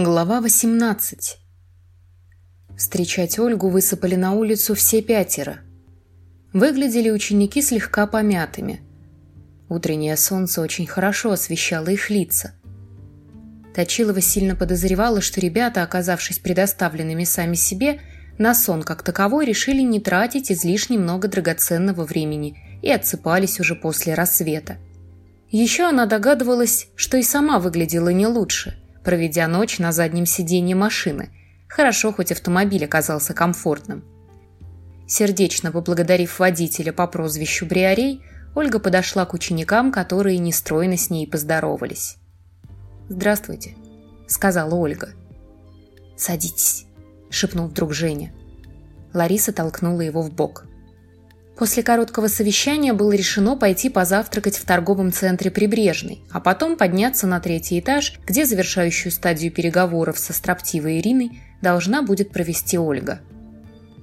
Глава 18 Встречать Ольгу высыпали на улицу все пятеро. Выглядели ученики слегка помятыми. Утреннее солнце очень хорошо освещало их лица. Точилова сильно подозревала, что ребята, оказавшись предоставленными сами себе, на сон как таковой решили не тратить излишне много драгоценного времени и отсыпались уже после рассвета. Еще она догадывалась, что и сама выглядела не лучше – проведя ночь на заднем сиденье машины. Хорошо, хоть автомобиль оказался комфортным. Сердечно поблагодарив водителя по прозвищу Бриарей, Ольга подошла к ученикам, которые нестройно с ней поздоровались. «Здравствуйте», — сказала Ольга. «Садитесь», — шепнул вдруг Женя. Лариса толкнула его в бок. После короткого совещания было решено пойти позавтракать в торговом центре «Прибрежный», а потом подняться на третий этаж, где завершающую стадию переговоров со строптивой Ириной должна будет провести Ольга.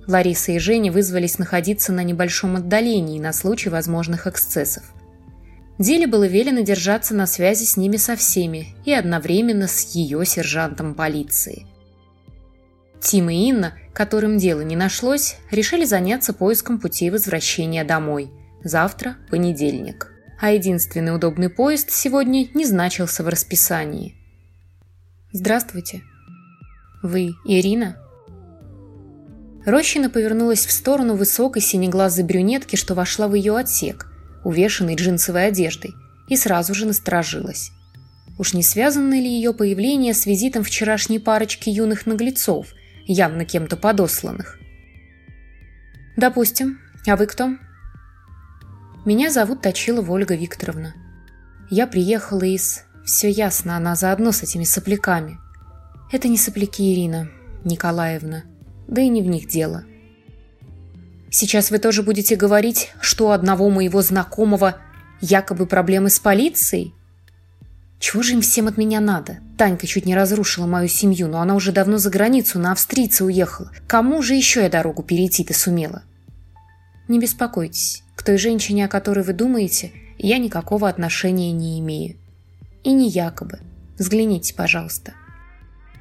Лариса и Женя вызвались находиться на небольшом отдалении на случай возможных эксцессов. Деле было велено держаться на связи с ними со всеми и одновременно с ее сержантом полиции – Тим и Инна, которым дела не нашлось, решили заняться поиском путей возвращения домой. Завтра – понедельник. А единственный удобный поезд сегодня не значился в расписании. «Здравствуйте. Вы Ирина?» Рощина повернулась в сторону высокой синеглазой брюнетки, что вошла в ее отсек, увешанной джинсовой одеждой, и сразу же насторожилась. Уж не связано ли ее появление с визитом вчерашней парочки юных наглецов – явно кем-то подосланных. «Допустим. А вы кто?» «Меня зовут Точилова Ольга Викторовна. Я приехала из... Все ясно, она заодно с этими сопляками. Это не сопляки Ирина Николаевна, да и не в них дело. Сейчас вы тоже будете говорить, что у одного моего знакомого якобы проблемы с полицией?» Чего же им всем от меня надо? Танька чуть не разрушила мою семью, но она уже давно за границу на австрийца уехала. Кому же еще я дорогу перейти-то сумела? Не беспокойтесь. К той женщине, о которой вы думаете, я никакого отношения не имею. И не якобы. Взгляните, пожалуйста.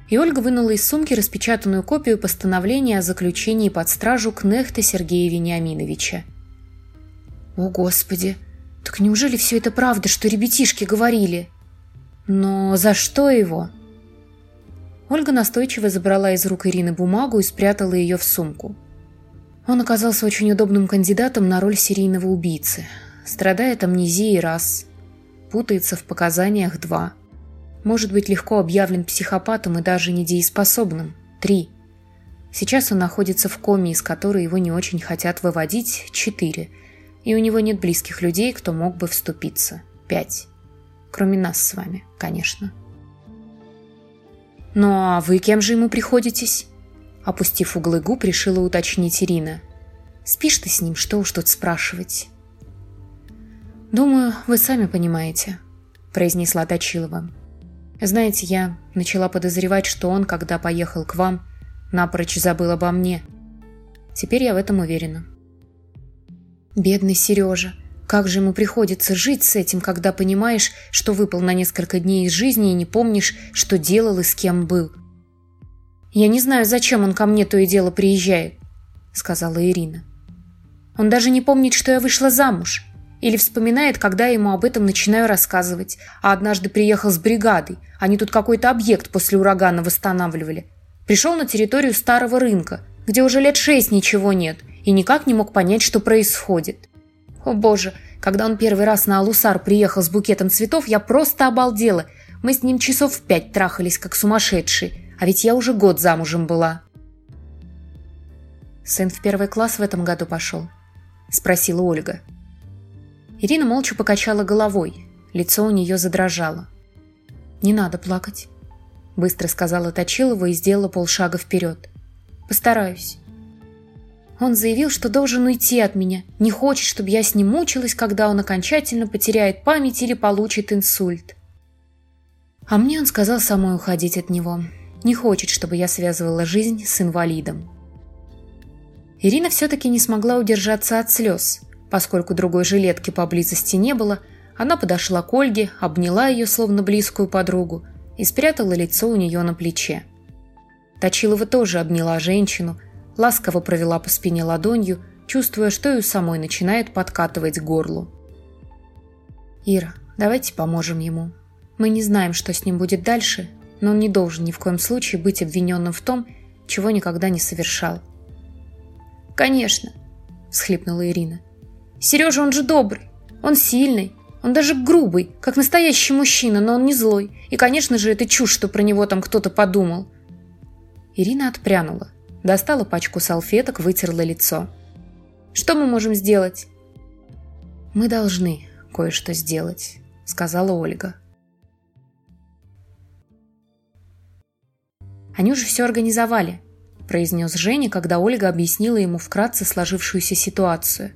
И Ольга вынула из сумки распечатанную копию постановления о заключении под стражу Кнехта Сергея Вениаминовича. «О, Господи! Так неужели все это правда, что ребятишки говорили?» Но за что его? Ольга настойчиво забрала из рук Ирины бумагу и спрятала ее в сумку. Он оказался очень удобным кандидатом на роль серийного убийцы. Страдает амнезией раз, путается в показаниях два. Может быть легко объявлен психопатом и даже недееспособным три. Сейчас он находится в коме, из которой его не очень хотят выводить четыре. И у него нет близких людей, кто мог бы вступиться пять. Кроме нас с вами, конечно. «Ну а вы кем же ему приходитесь?» Опустив углы губ, решила уточнить Ирина. «Спишь ты с ним, что уж тут спрашивать?» «Думаю, вы сами понимаете», – произнесла Точилова. «Знаете, я начала подозревать, что он, когда поехал к вам, напрочь забыл обо мне. Теперь я в этом уверена». «Бедный Сережа», как же ему приходится жить с этим, когда понимаешь, что выпал на несколько дней из жизни и не помнишь, что делал и с кем был? «Я не знаю, зачем он ко мне то и дело приезжает», — сказала Ирина. «Он даже не помнит, что я вышла замуж. Или вспоминает, когда я ему об этом начинаю рассказывать. А однажды приехал с бригадой. Они тут какой-то объект после урагана восстанавливали. Пришел на территорию старого рынка, где уже лет шесть ничего нет, и никак не мог понять, что происходит. О боже, когда он первый раз на Алусар приехал с букетом цветов, я просто обалдела. Мы с ним часов в пять трахались, как сумасшедшие. А ведь я уже год замужем была. «Сын в первый класс в этом году пошел?» – спросила Ольга. Ирина молча покачала головой. Лицо у нее задрожало. «Не надо плакать», – быстро сказала Точилова и сделала полшага вперед. «Постараюсь. Он заявил, что должен уйти от меня, не хочет, чтобы я с ним мучилась, когда он окончательно потеряет память или получит инсульт. А мне он сказал самой уходить от него. Не хочет, чтобы я связывала жизнь с инвалидом. Ирина все-таки не смогла удержаться от слез. Поскольку другой жилетки поблизости не было, она подошла к Ольге, обняла ее словно близкую подругу и спрятала лицо у нее на плече. Точилова тоже обняла женщину, ласково провела по спине ладонью, чувствуя, что и у самой начинает подкатывать к горлу. «Ира, давайте поможем ему. Мы не знаем, что с ним будет дальше, но он не должен ни в коем случае быть обвиненным в том, чего никогда не совершал». «Конечно», – всхлипнула Ирина. «Сережа, он же добрый, он сильный, он даже грубый, как настоящий мужчина, но он не злой. И, конечно же, это чушь, что про него там кто-то подумал». Ирина отпрянула, достала пачку салфеток, вытерла лицо. «Что мы можем сделать?» «Мы должны кое-что сделать», — сказала Ольга. «Они уже все организовали», — произнес Женя, когда Ольга объяснила ему вкратце сложившуюся ситуацию.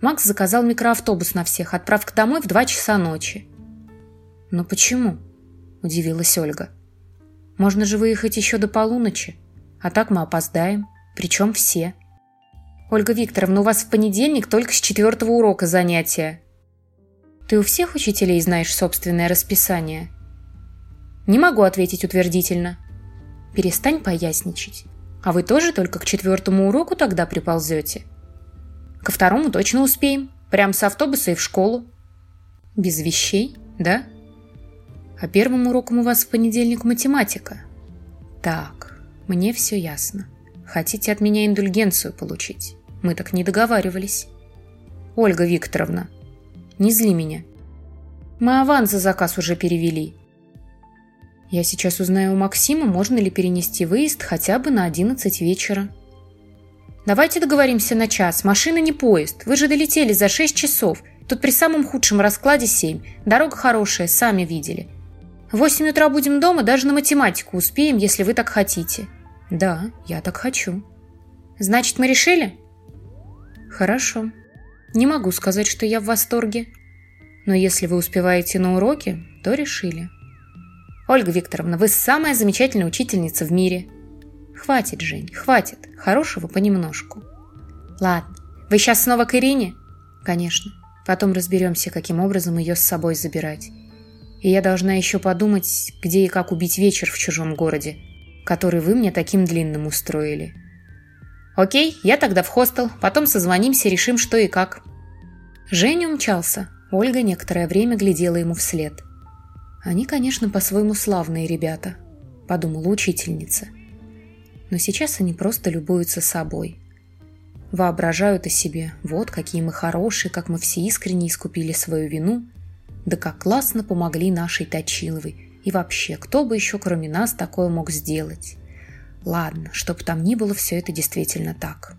Макс заказал микроавтобус на всех, отправка домой в два часа ночи. «Но почему?» – удивилась Ольга. Можно же выехать еще до полуночи. А так мы опоздаем. Причем все. Ольга Викторовна, у вас в понедельник только с четвертого урока занятия. Ты у всех учителей знаешь собственное расписание? Не могу ответить утвердительно. Перестань поясничать. А вы тоже только к четвертому уроку тогда приползете? Ко второму точно успеем. Прям с автобуса и в школу. Без вещей, да? А первым уроком у вас в понедельник математика. Так, мне все ясно. Хотите от меня индульгенцию получить? Мы так не договаривались. Ольга Викторовна, не зли меня. Мы аванс за заказ уже перевели. Я сейчас узнаю у Максима, можно ли перенести выезд хотя бы на 11 вечера. Давайте договоримся на час. Машина не поезд. Вы же долетели за 6 часов. Тут при самом худшем раскладе 7. Дорога хорошая, сами видели. В восемь утра будем дома, даже на математику успеем, если вы так хотите. Да, я так хочу. Значит, мы решили? Хорошо. Не могу сказать, что я в восторге. Но если вы успеваете на уроки, то решили. Ольга Викторовна, вы самая замечательная учительница в мире. Хватит, Жень, хватит. Хорошего понемножку. Ладно. Вы сейчас снова к Ирине? Конечно. Потом разберемся, каким образом ее с собой забирать. И я должна еще подумать, где и как убить вечер в чужом городе, который вы мне таким длинным устроили. Окей, я тогда в хостел, потом созвонимся, решим, что и как. Женя умчался. Ольга некоторое время глядела ему вслед. Они, конечно, по-своему славные ребята, подумала учительница. Но сейчас они просто любуются собой. Воображают о себе, вот какие мы хорошие, как мы все искренне искупили свою вину – да как классно помогли нашей Точиловой. И вообще, кто бы еще кроме нас такое мог сделать? Ладно, чтоб там ни было, все это действительно так.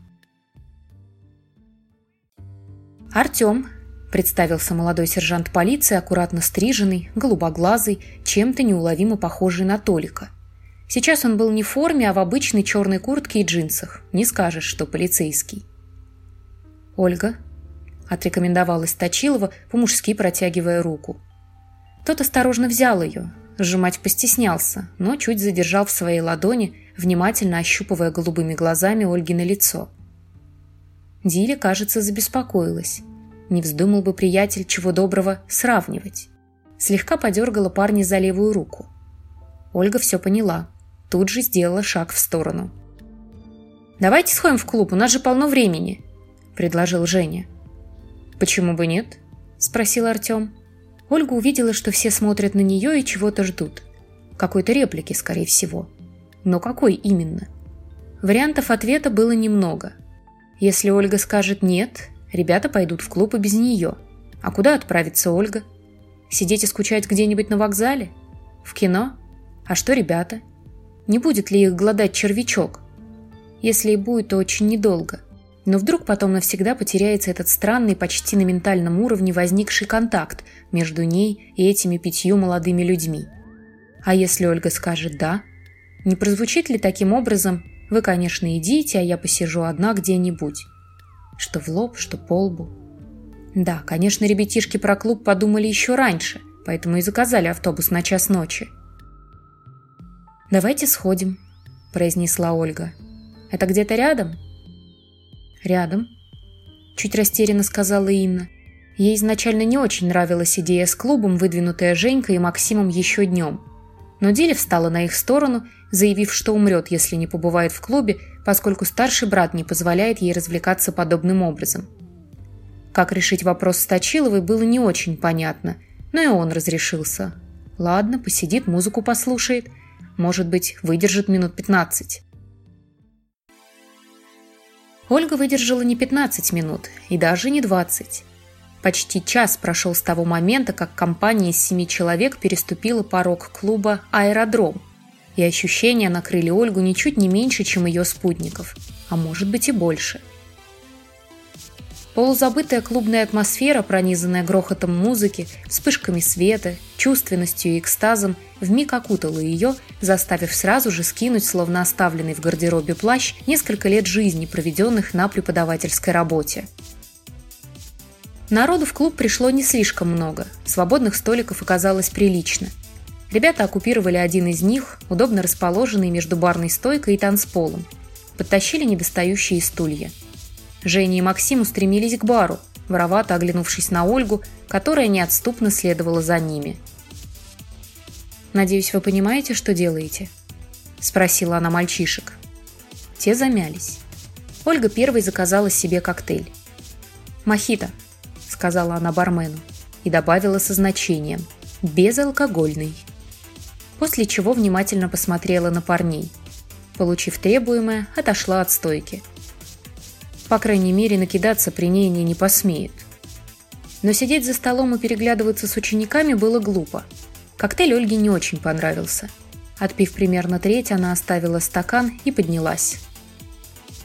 Артем, представился молодой сержант полиции, аккуратно стриженный, голубоглазый, чем-то неуловимо похожий на Толика. Сейчас он был не в форме, а в обычной черной куртке и джинсах. Не скажешь, что полицейский. Ольга, отрекомендовалась Точилова, по-мужски протягивая руку. Тот осторожно взял ее, сжимать постеснялся, но чуть задержал в своей ладони, внимательно ощупывая голубыми глазами Ольги на лицо. Диля, кажется, забеспокоилась. Не вздумал бы приятель чего доброго сравнивать. Слегка подергала парня за левую руку. Ольга все поняла. Тут же сделала шаг в сторону. «Давайте сходим в клуб, у нас же полно времени», – предложил Женя. «Почему бы нет?» – спросил Артем. Ольга увидела, что все смотрят на нее и чего-то ждут. Какой-то реплики, скорее всего. Но какой именно? Вариантов ответа было немного. Если Ольга скажет «нет», ребята пойдут в клуб и без нее. А куда отправится Ольга? Сидеть и скучать где-нибудь на вокзале? В кино? А что ребята? Не будет ли их гладать червячок? Если и будет, то очень недолго – но вдруг потом навсегда потеряется этот странный, почти на ментальном уровне возникший контакт между ней и этими пятью молодыми людьми. А если Ольга скажет «да», не прозвучит ли таким образом «вы, конечно, идите, а я посижу одна где-нибудь»? Что в лоб, что по лбу. Да, конечно, ребятишки про клуб подумали еще раньше, поэтому и заказали автобус на час ночи. «Давайте сходим», – произнесла Ольга. «Это где-то рядом?» «Рядом», – чуть растерянно сказала Инна. Ей изначально не очень нравилась идея с клубом, выдвинутая Женькой и Максимом еще днем. Но Диля встала на их сторону, заявив, что умрет, если не побывает в клубе, поскольку старший брат не позволяет ей развлекаться подобным образом. Как решить вопрос с Точиловой было не очень понятно, но и он разрешился. Ладно, посидит, музыку послушает. Может быть, выдержит минут 15. Ольга выдержала не 15 минут и даже не 20. Почти час прошел с того момента, как компания из семи человек переступила порог клуба «Аэродром», и ощущения накрыли Ольгу ничуть не меньше, чем ее спутников, а может быть и больше. Полузабытая клубная атмосфера, пронизанная грохотом музыки, вспышками света, чувственностью и экстазом, вмиг окутала ее, заставив сразу же скинуть, словно оставленный в гардеробе плащ, несколько лет жизни, проведенных на преподавательской работе. Народу в клуб пришло не слишком много, свободных столиков оказалось прилично. Ребята оккупировали один из них, удобно расположенный между барной стойкой и танцполом. Подтащили недостающие стулья. Женя и Максим устремились к бару, воровато оглянувшись на Ольгу, которая неотступно следовала за ними. «Надеюсь, вы понимаете, что делаете?» – спросила она мальчишек. Те замялись. Ольга первой заказала себе коктейль. «Мохито», сказала она бармену и добавила со значением «безалкогольный». После чего внимательно посмотрела на парней. Получив требуемое, отошла от стойки. По крайней мере, накидаться при ней не посмеют. Но сидеть за столом и переглядываться с учениками было глупо. Коктейль Ольге не очень понравился. Отпив примерно треть, она оставила стакан и поднялась.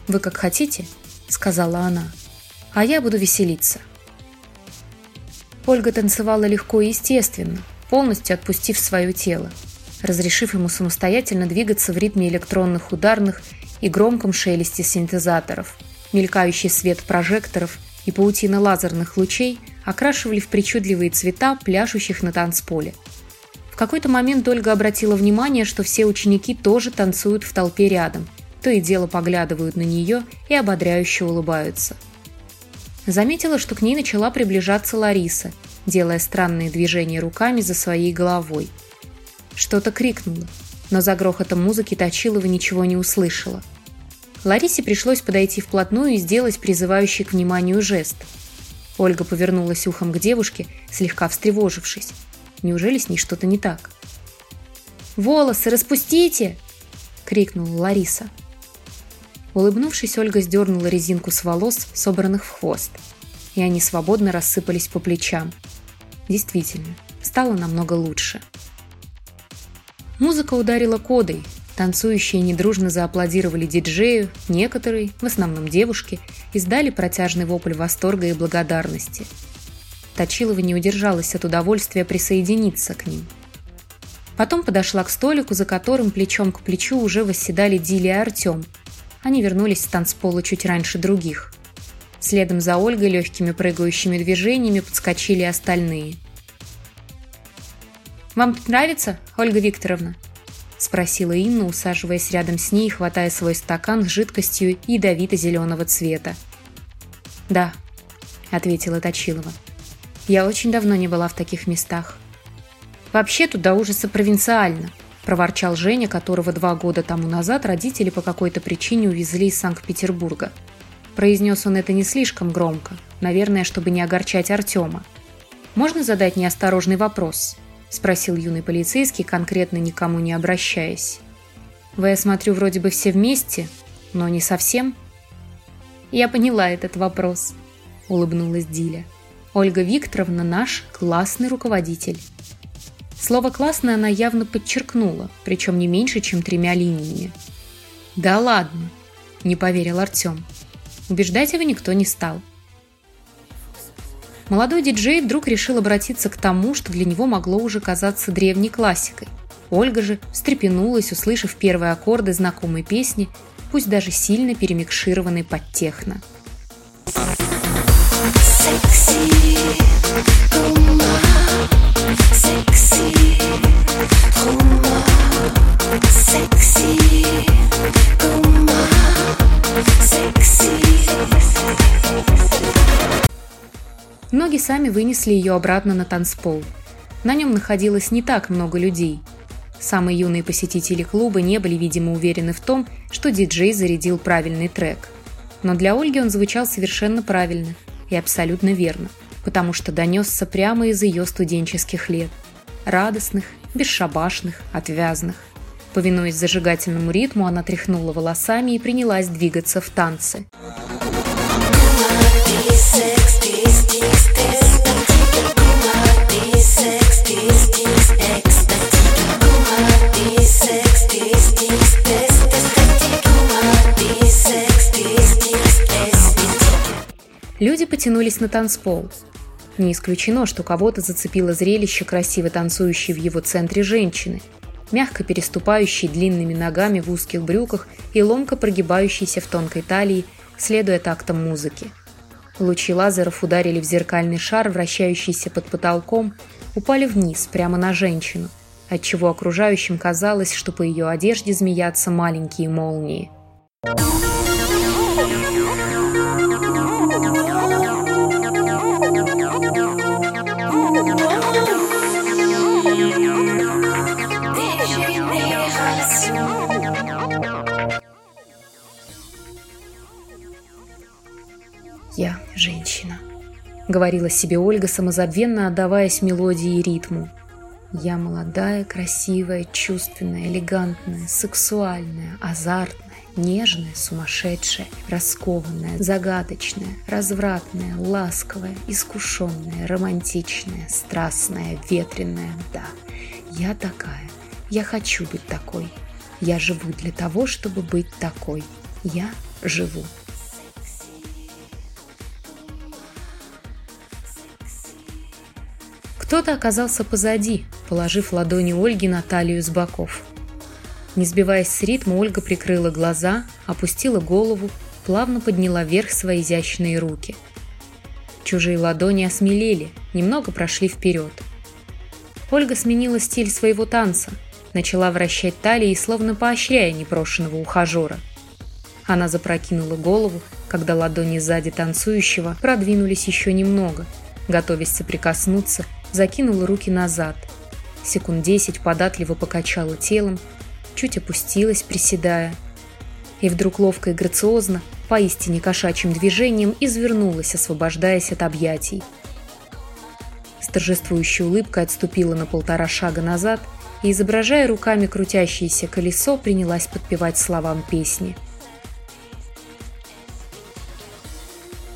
«Вы как хотите», — сказала она, — «а я буду веселиться». Ольга танцевала легко и естественно, полностью отпустив свое тело, разрешив ему самостоятельно двигаться в ритме электронных ударных и громком шелесте синтезаторов. Мелькающий свет прожекторов и паутина лазерных лучей окрашивали в причудливые цвета пляшущих на танцполе. В какой-то момент Ольга обратила внимание, что все ученики тоже танцуют в толпе рядом, то и дело поглядывают на нее и ободряюще улыбаются – Заметила, что к ней начала приближаться Лариса, делая странные движения руками за своей головой. Что-то крикнула, но за грохотом музыки Точилова ничего не услышала. Ларисе пришлось подойти вплотную и сделать призывающий к вниманию жест. Ольга повернулась ухом к девушке, слегка встревожившись. Неужели с ней что-то не так? «Волосы распустите!» – крикнула Лариса. Улыбнувшись, Ольга сдернула резинку с волос, собранных в хвост, и они свободно рассыпались по плечам. Действительно, стало намного лучше. Музыка ударила кодой, танцующие недружно зааплодировали диджею, некоторые, в основном девушки, издали протяжный вопль восторга и благодарности. Точилова не удержалась от удовольствия присоединиться к ним. Потом подошла к столику, за которым плечом к плечу уже восседали Дили и Артем – они вернулись с танцпола чуть раньше других. Следом за Ольгой легкими прыгающими движениями подскочили остальные. «Вам нравится, Ольга Викторовна?» – спросила Инна, усаживаясь рядом с ней и хватая свой стакан с жидкостью ядовито-зеленого цвета. «Да», – ответила Точилова. «Я очень давно не была в таких местах. Вообще тут до ужаса провинциально», проворчал Женя, которого два года тому назад родители по какой-то причине увезли из Санкт-Петербурга. Произнес он это не слишком громко, наверное, чтобы не огорчать Артема. «Можно задать неосторожный вопрос?» – спросил юный полицейский, конкретно никому не обращаясь. «Вы, я смотрю, вроде бы все вместе, но не совсем?» «Я поняла этот вопрос», – улыбнулась Диля. «Ольга Викторовна наш классный руководитель». Слово «классное» она явно подчеркнула, причем не меньше, чем тремя линиями. «Да ладно!» – не поверил Артем. Убеждать его никто не стал. Молодой диджей вдруг решил обратиться к тому, что для него могло уже казаться древней классикой. Ольга же встрепенулась, услышав первые аккорды знакомой песни, пусть даже сильно перемикшированной под техно. Sexy, Ноги сами вынесли ее обратно на танцпол. На нем находилось не так много людей. Самые юные посетители клуба не были, видимо, уверены в том, что диджей зарядил правильный трек. Но для Ольги он звучал совершенно правильно и абсолютно верно, потому что донесся прямо из ее студенческих лет. Радостных, бесшабашных, отвязных. Повинуясь зажигательному ритму, она тряхнула волосами и принялась двигаться в танце. Люди потянулись на танцпол. Не исключено, что кого-то зацепило зрелище красиво танцующей в его центре женщины, мягко переступающей длинными ногами в узких брюках и ломко прогибающейся в тонкой талии, следуя тактам музыки. Лучи лазеров ударили в зеркальный шар, вращающийся под потолком, упали вниз, прямо на женщину, отчего окружающим казалось, что по ее одежде змеятся маленькие молнии. «Я говорила себе Ольга, самозабвенно отдаваясь мелодии и ритму. «Я молодая, красивая, чувственная, элегантная, сексуальная, азартная, нежная, сумасшедшая, раскованная, загадочная, развратная, ласковая, искушенная, романтичная, страстная, ветреная, да. Я такая. Я хочу быть такой. Я живу для того, чтобы быть такой. Я живу. Кто-то оказался позади, положив ладони Ольги на талию с боков. Не сбиваясь с ритма, Ольга прикрыла глаза, опустила голову, плавно подняла вверх свои изящные руки. Чужие ладони осмелели, немного прошли вперед. Ольга сменила стиль своего танца, начала вращать талией, словно поощряя непрошенного ухажера. Она запрокинула голову, когда ладони сзади танцующего продвинулись еще немного, готовясь соприкоснуться закинула руки назад. Секунд десять податливо покачала телом, чуть опустилась, приседая. И вдруг ловко и грациозно, поистине кошачьим движением, извернулась, освобождаясь от объятий. С торжествующей улыбкой отступила на полтора шага назад и, изображая руками крутящееся колесо, принялась подпевать словам песни.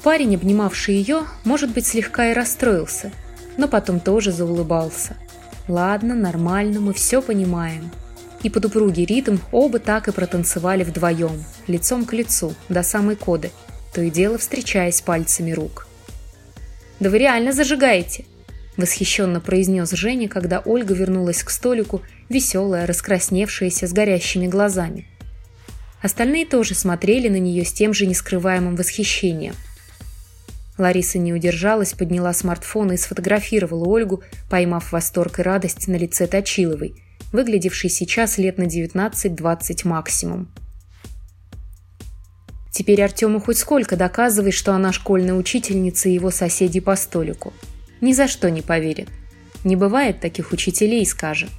Парень, обнимавший ее, может быть, слегка и расстроился – но потом тоже заулыбался. Ладно, нормально, мы все понимаем. И под упругий ритм оба так и протанцевали вдвоем, лицом к лицу, до самой коды, то и дело встречаясь пальцами рук. «Да вы реально зажигаете!» – восхищенно произнес Женя, когда Ольга вернулась к столику, веселая, раскрасневшаяся, с горящими глазами. Остальные тоже смотрели на нее с тем же нескрываемым восхищением – Лариса не удержалась, подняла смартфон и сфотографировала Ольгу, поймав восторг и радость на лице Точиловой, выглядевшей сейчас лет на 19-20 максимум. Теперь Артему хоть сколько доказывай, что она школьная учительница и его соседи по столику. Ни за что не поверит. Не бывает таких учителей, скажет.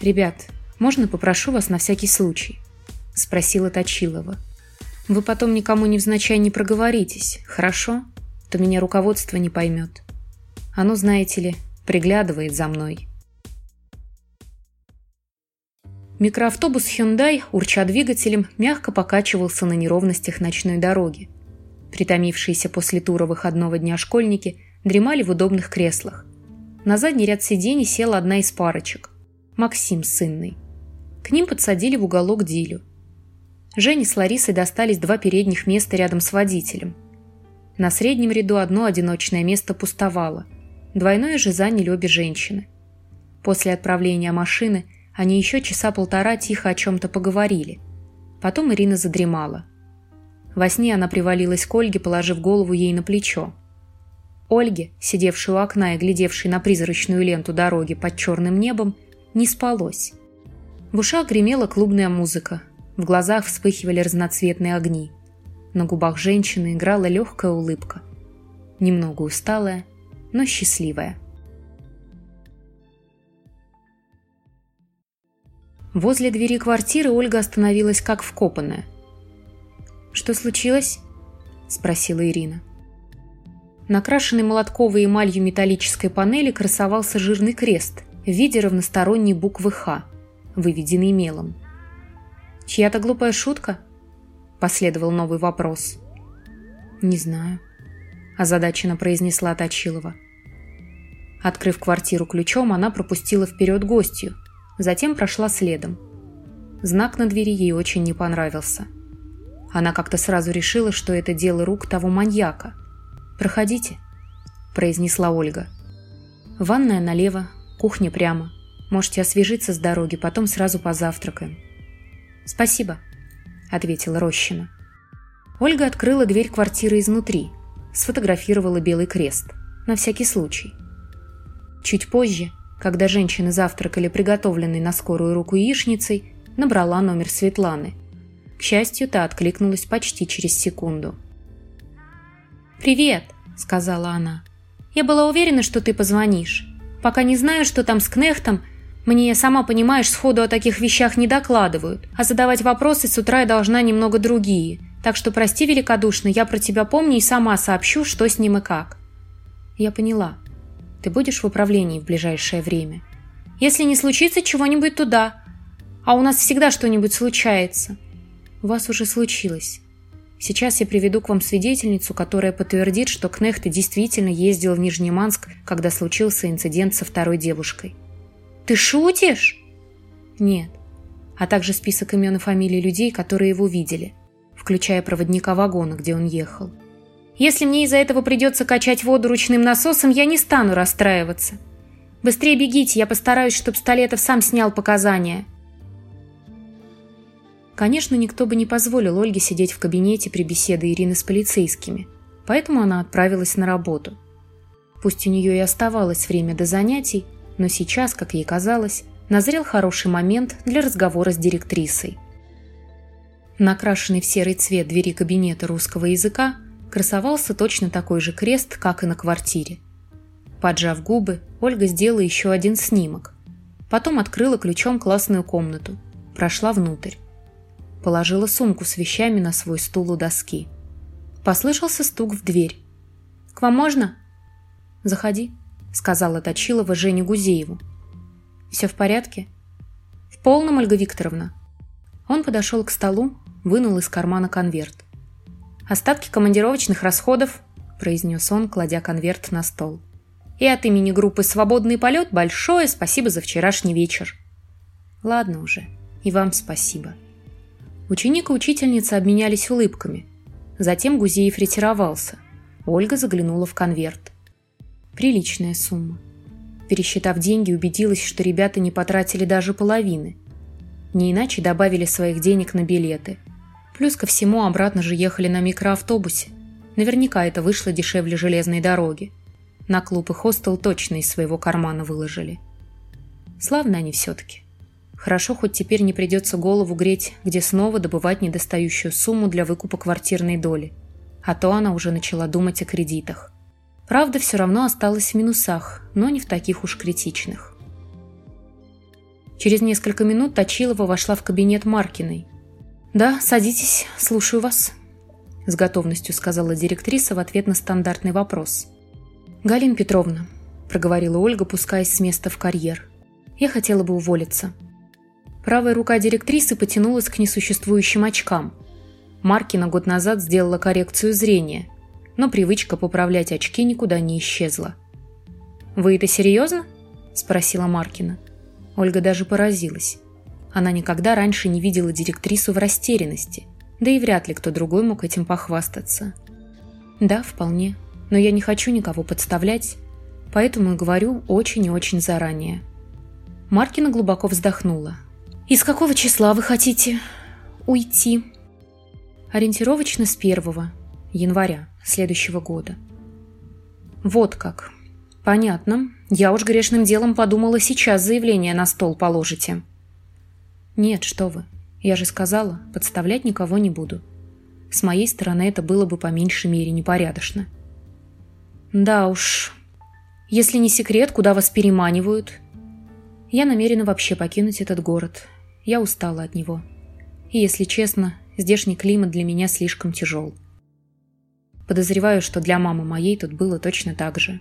«Ребят, можно попрошу вас на всякий случай?» – спросила Точилова. Вы потом никому невзначай не проговоритесь, хорошо? То меня руководство не поймет. Оно, знаете ли, приглядывает за мной. Микроавтобус Hyundai, урча двигателем, мягко покачивался на неровностях ночной дороги. Притомившиеся после тура выходного дня школьники дремали в удобных креслах. На задний ряд сидений села одна из парочек – Максим с Инной. К ним подсадили в уголок Дилю – Жене с Ларисой достались два передних места рядом с водителем. На среднем ряду одно одиночное место пустовало. Двойное же заняли обе женщины. После отправления машины они еще часа полтора тихо о чем-то поговорили. Потом Ирина задремала. Во сне она привалилась к Ольге, положив голову ей на плечо. Ольге, сидевшей у окна и глядевшей на призрачную ленту дороги под черным небом, не спалось. В ушах гремела клубная музыка, в глазах вспыхивали разноцветные огни. На губах женщины играла легкая улыбка. Немного усталая, но счастливая. Возле двери квартиры Ольга остановилась как вкопанная. «Что случилось?» – спросила Ирина. На крашенной молотковой эмалью металлической панели красовался жирный крест в виде равносторонней буквы «Х», выведенный мелом. «Чья-то глупая шутка?» – последовал новый вопрос. «Не знаю», – озадаченно произнесла Точилова. Открыв квартиру ключом, она пропустила вперед гостью, затем прошла следом. Знак на двери ей очень не понравился. Она как-то сразу решила, что это дело рук того маньяка. «Проходите», – произнесла Ольга. «Ванная налево, кухня прямо. Можете освежиться с дороги, потом сразу позавтракаем». «Спасибо», – ответила Рощина. Ольга открыла дверь квартиры изнутри, сфотографировала белый крест, на всякий случай. Чуть позже когда женщины завтракали приготовленной на скорую руку яичницей, набрала номер Светланы. К счастью, та откликнулась почти через секунду. «Привет», — сказала она. «Я была уверена, что ты позвонишь. Пока не знаю, что там с Кнехтом, мне, сама понимаешь, сходу о таких вещах не докладывают, а задавать вопросы с утра я должна немного другие. Так что прости великодушно, я про тебя помню и сама сообщу, что с ним и как». «Я поняла», ты будешь в управлении в ближайшее время? Если не случится чего-нибудь туда. А у нас всегда что-нибудь случается. У вас уже случилось. Сейчас я приведу к вам свидетельницу, которая подтвердит, что Кнехт действительно ездил в Нижнеманск, когда случился инцидент со второй девушкой. Ты шутишь? Нет. А также список имен и фамилий людей, которые его видели, включая проводника вагона, где он ехал. Если мне из-за этого придется качать воду ручным насосом, я не стану расстраиваться. Быстрее бегите, я постараюсь, чтобы Столетов сам снял показания. Конечно, никто бы не позволил Ольге сидеть в кабинете при беседе Ирины с полицейскими, поэтому она отправилась на работу. Пусть у нее и оставалось время до занятий, но сейчас, как ей казалось, назрел хороший момент для разговора с директрисой. Накрашенный в серый цвет двери кабинета русского языка красовался точно такой же крест, как и на квартире. Поджав губы, Ольга сделала еще один снимок. Потом открыла ключом классную комнату. Прошла внутрь. Положила сумку с вещами на свой стул у доски. Послышался стук в дверь. «К вам можно?» «Заходи», — сказала Точилова Жене Гузееву. «Все в порядке?» «В полном, Ольга Викторовна». Он подошел к столу, вынул из кармана конверт. Остатки командировочных расходов», – произнес он, кладя конверт на стол. «И от имени группы «Свободный полет» большое спасибо за вчерашний вечер». «Ладно уже. И вам спасибо». Ученик и учительница обменялись улыбками. Затем Гузеев ретировался. Ольга заглянула в конверт. Приличная сумма. Пересчитав деньги, убедилась, что ребята не потратили даже половины. Не иначе добавили своих денег на билеты – Плюс ко всему обратно же ехали на микроавтобусе. Наверняка это вышло дешевле железной дороги. На клуб и хостел точно из своего кармана выложили. Славно они все-таки. Хорошо, хоть теперь не придется голову греть, где снова добывать недостающую сумму для выкупа квартирной доли. А то она уже начала думать о кредитах. Правда, все равно осталась в минусах, но не в таких уж критичных. Через несколько минут Точилова вошла в кабинет Маркиной, «Да, садитесь, слушаю вас», – с готовностью сказала директриса в ответ на стандартный вопрос. «Галина Петровна», – проговорила Ольга, пускаясь с места в карьер, – «я хотела бы уволиться». Правая рука директрисы потянулась к несуществующим очкам. Маркина год назад сделала коррекцию зрения, но привычка поправлять очки никуда не исчезла. «Вы это серьезно?» – спросила Маркина. Ольга даже поразилась. Она никогда раньше не видела директрису в растерянности, да и вряд ли кто другой мог этим похвастаться. Да, вполне, но я не хочу никого подставлять, поэтому и говорю очень и очень заранее. Маркина глубоко вздохнула. «Из какого числа вы хотите уйти?» Ориентировочно с первого января следующего года. Вот как. Понятно. Я уж грешным делом подумала, сейчас заявление на стол положите. «Нет, что вы. Я же сказала, подставлять никого не буду. С моей стороны это было бы по меньшей мере непорядочно». «Да уж. Если не секрет, куда вас переманивают?» «Я намерена вообще покинуть этот город. Я устала от него. И, если честно, здешний климат для меня слишком тяжел. Подозреваю, что для мамы моей тут было точно так же.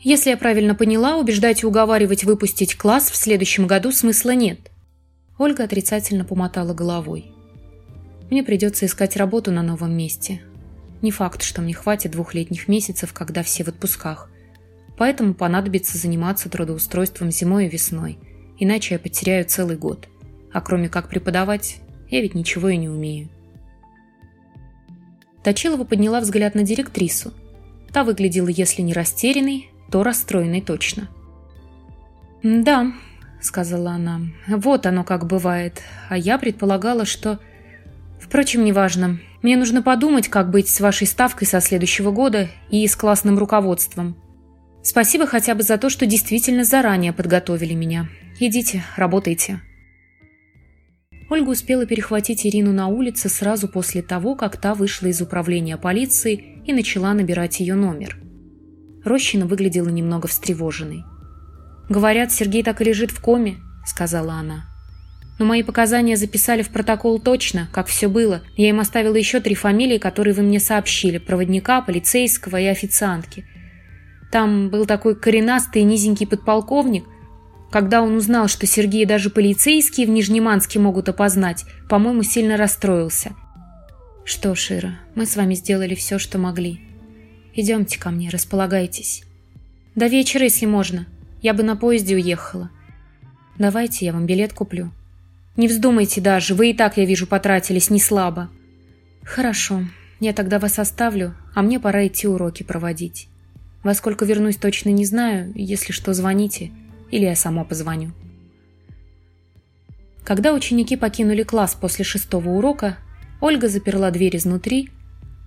Если я правильно поняла, убеждать и уговаривать выпустить класс в следующем году смысла нет. Ольга отрицательно помотала головой. Мне придется искать работу на новом месте. Не факт, что мне хватит двух летних месяцев, когда все в отпусках. Поэтому понадобится заниматься трудоустройством зимой и весной, иначе я потеряю целый год. А кроме как преподавать, я ведь ничего и не умею. Точилова подняла взгляд на директрису. Та выглядела, если не растерянной, то расстроенной точно. «Да», — сказала она, — «вот оно как бывает. А я предполагала, что...» «Впрочем, неважно. Мне нужно подумать, как быть с вашей ставкой со следующего года и с классным руководством. Спасибо хотя бы за то, что действительно заранее подготовили меня. Идите, работайте». Ольга успела перехватить Ирину на улице сразу после того, как та вышла из управления полиции и начала набирать ее номер. Рощина выглядела немного встревоженной. «Говорят, Сергей так и лежит в коме», — сказала она. «Но мои показания записали в протокол точно, как все было. Я им оставила еще три фамилии, которые вы мне сообщили. Проводника, полицейского и официантки. Там был такой коренастый низенький подполковник, когда он узнал, что Сергея даже полицейские в Нижнеманске могут опознать, по-моему, сильно расстроился. Что ж, Ира, мы с вами сделали все, что могли. Идемте ко мне, располагайтесь. До вечера, если можно. Я бы на поезде уехала. Давайте я вам билет куплю. Не вздумайте даже, вы и так, я вижу, потратились не слабо. Хорошо, я тогда вас оставлю, а мне пора идти уроки проводить. Во сколько вернусь, точно не знаю, если что, звоните – или я сама позвоню. Когда ученики покинули класс после шестого урока, Ольга заперла дверь изнутри,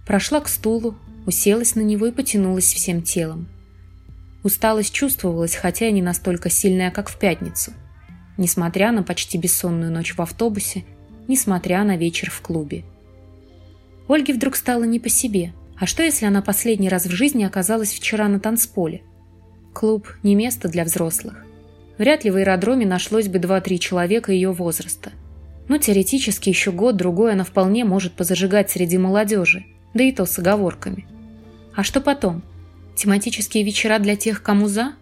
прошла к стулу, уселась на него и потянулась всем телом. Усталость чувствовалась, хотя и не настолько сильная, как в пятницу. Несмотря на почти бессонную ночь в автобусе, несмотря на вечер в клубе. Ольге вдруг стало не по себе. А что, если она последний раз в жизни оказалась вчера на танцполе? Клуб – не место для взрослых. Вряд ли в аэродроме нашлось бы 2-3 человека ее возраста. Но теоретически еще год-другой она вполне может позажигать среди молодежи, да и то с оговорками. А что потом? Тематические вечера для тех, кому за?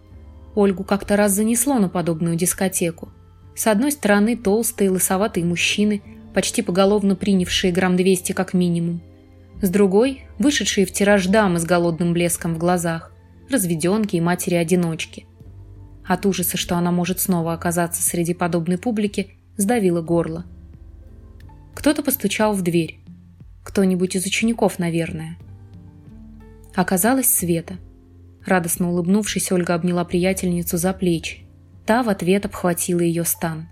Ольгу как-то раз занесло на подобную дискотеку. С одной стороны толстые лысоватые мужчины, почти поголовно принявшие грамм 200 как минимум. С другой – вышедшие в тираж дамы с голодным блеском в глазах, разведенки и матери-одиночки – от ужаса, что она может снова оказаться среди подобной публики, сдавило горло. Кто-то постучал в дверь. Кто-нибудь из учеников, наверное. Оказалось Света. Радостно улыбнувшись, Ольга обняла приятельницу за плечи. Та в ответ обхватила ее стан.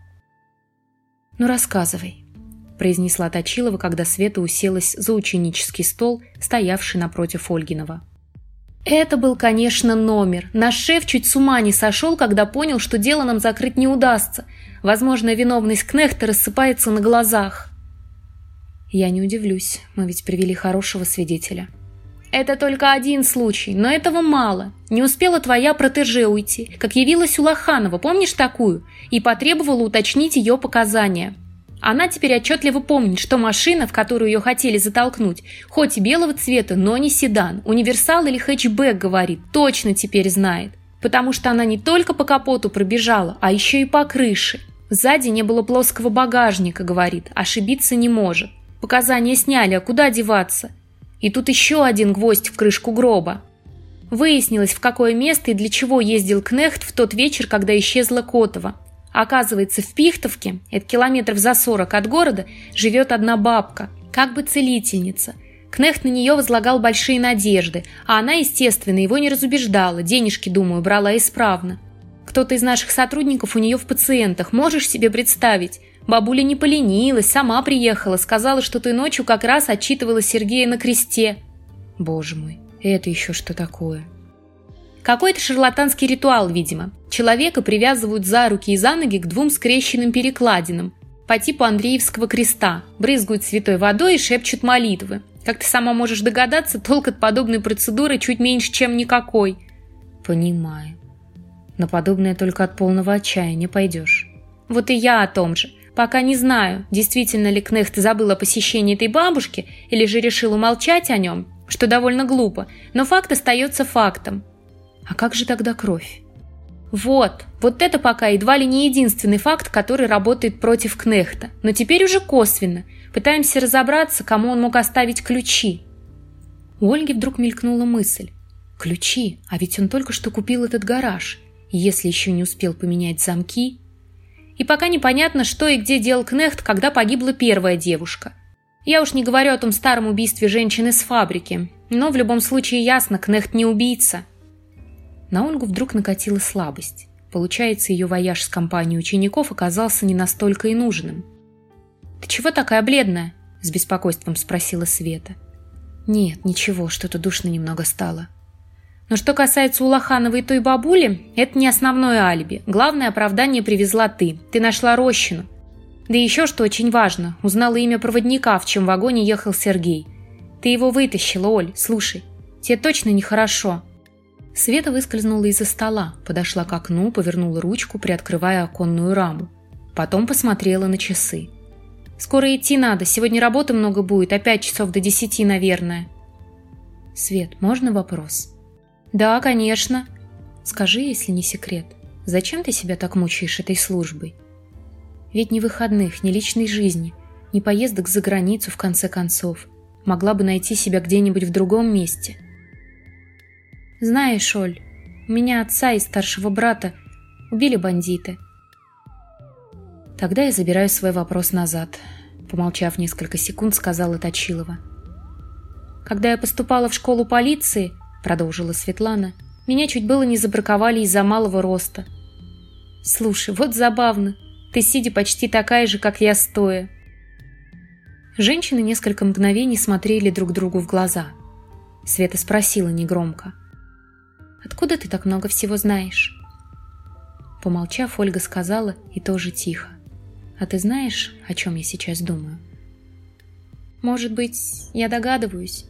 «Ну, рассказывай», – произнесла Точилова, когда Света уселась за ученический стол, стоявший напротив Ольгинова. Это был, конечно, номер. Наш шеф чуть с ума не сошел, когда понял, что дело нам закрыть не удастся. Возможно, виновность Кнехта рассыпается на глазах. Я не удивлюсь, мы ведь привели хорошего свидетеля. Это только один случай, но этого мало. Не успела твоя протеже уйти, как явилась Улаханова, помнишь такую? И потребовала уточнить ее показания. Она теперь отчетливо помнит, что машина, в которую ее хотели затолкнуть, хоть и белого цвета, но не седан, универсал или хэтчбэк, говорит, точно теперь знает. Потому что она не только по капоту пробежала, а еще и по крыше. Сзади не было плоского багажника, говорит, ошибиться не может. Показания сняли, а куда деваться? И тут еще один гвоздь в крышку гроба. Выяснилось, в какое место и для чего ездил Кнехт в тот вечер, когда исчезла Котова. Оказывается, в Пихтовке, это километров за 40 от города, живет одна бабка, как бы целительница. Кнехт на нее возлагал большие надежды, а она, естественно, его не разубеждала, денежки, думаю, брала исправно. Кто-то из наших сотрудников у нее в пациентах, можешь себе представить? Бабуля не поленилась, сама приехала, сказала, что той ночью как раз отчитывала Сергея на кресте. Боже мой, это еще что такое? Какой-то шарлатанский ритуал, видимо. Человека привязывают за руки и за ноги к двум скрещенным перекладинам по типу Андреевского креста, брызгают святой водой и шепчут молитвы. Как ты сама можешь догадаться, толк от подобной процедуры чуть меньше, чем никакой. Понимаю. На подобное только от полного отчаяния пойдешь. Вот и я о том же. Пока не знаю, действительно ли Кнехт забыл о посещении этой бабушки или же решил умолчать о нем, что довольно глупо, но факт остается фактом. А как же тогда кровь? Вот, вот это пока едва ли не единственный факт, который работает против Кнехта. Но теперь уже косвенно. Пытаемся разобраться, кому он мог оставить ключи. У Ольги вдруг мелькнула мысль. Ключи, а ведь он только что купил этот гараж. Если еще не успел поменять замки... И пока непонятно, что и где делал Кнехт, когда погибла первая девушка. Я уж не говорю о том старом убийстве женщины с фабрики. Но в любом случае ясно, Кнехт не убийца. На Ольгу вдруг накатила слабость. Получается, ее вояж с компанией учеников оказался не настолько и нужным. «Ты чего такая бледная?» – с беспокойством спросила Света. «Нет, ничего, что-то душно немного стало». Но что касается Улахановой и той бабули, это не основное алиби. Главное оправдание привезла ты. Ты нашла Рощину. Да еще что очень важно, узнала имя проводника, в чем вагоне ехал Сергей. Ты его вытащила, Оль, слушай. Тебе точно нехорошо. Света выскользнула из-за стола, подошла к окну, повернула ручку, приоткрывая оконную раму. Потом посмотрела на часы. «Скоро идти надо, сегодня работы много будет, опять часов до десяти, наверное». «Свет, можно вопрос?» «Да, конечно». «Скажи, если не секрет, зачем ты себя так мучаешь этой службой? Ведь ни выходных, ни личной жизни, ни поездок за границу, в конце концов. Могла бы найти себя где-нибудь в другом месте». Знаешь, Оль, меня отца и старшего брата убили бандиты. Тогда я забираю свой вопрос назад. Помолчав несколько секунд, сказала Точилова. Когда я поступала в школу полиции, продолжила Светлана, меня чуть было не забраковали из-за малого роста. Слушай, вот забавно. Ты сидя почти такая же, как я стоя. Женщины несколько мгновений смотрели друг другу в глаза. Света спросила негромко. Откуда ты так много всего знаешь?» Помолчав, Ольга сказала, и тоже тихо. «А ты знаешь, о чем я сейчас думаю?» «Может быть, я догадываюсь?»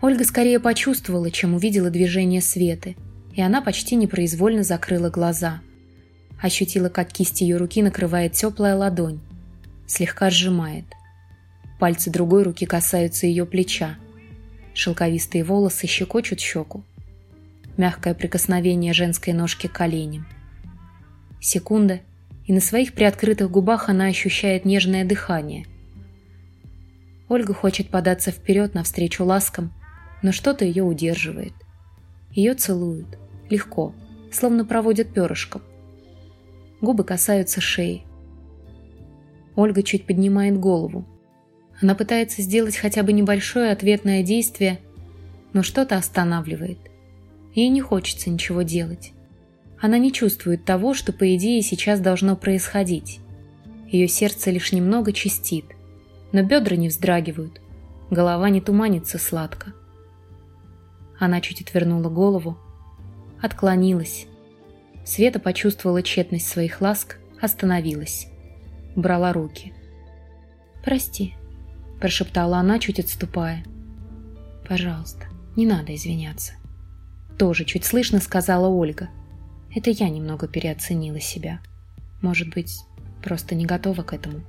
Ольга скорее почувствовала, чем увидела движение Светы, и она почти непроизвольно закрыла глаза. Ощутила, как кисть ее руки накрывает теплая ладонь, слегка сжимает. Пальцы другой руки касаются ее плеча. Шелковистые волосы щекочут щеку мягкое прикосновение женской ножки к коленям. Секунда, и на своих приоткрытых губах она ощущает нежное дыхание. Ольга хочет податься вперед навстречу ласкам, но что-то ее удерживает. Ее целуют, легко, словно проводят перышком. Губы касаются шеи. Ольга чуть поднимает голову. Она пытается сделать хотя бы небольшое ответное действие, но что-то останавливает – Ей не хочется ничего делать. Она не чувствует того, что по идее сейчас должно происходить. Ее сердце лишь немного чистит, но бедра не вздрагивают, голова не туманится сладко. Она чуть отвернула голову, отклонилась. Света почувствовала тщетность своих ласк, остановилась. Брала руки. «Прости», – прошептала она, чуть отступая. «Пожалуйста, не надо извиняться». Тоже чуть слышно сказала Ольга. Это я немного переоценила себя. Может быть, просто не готова к этому.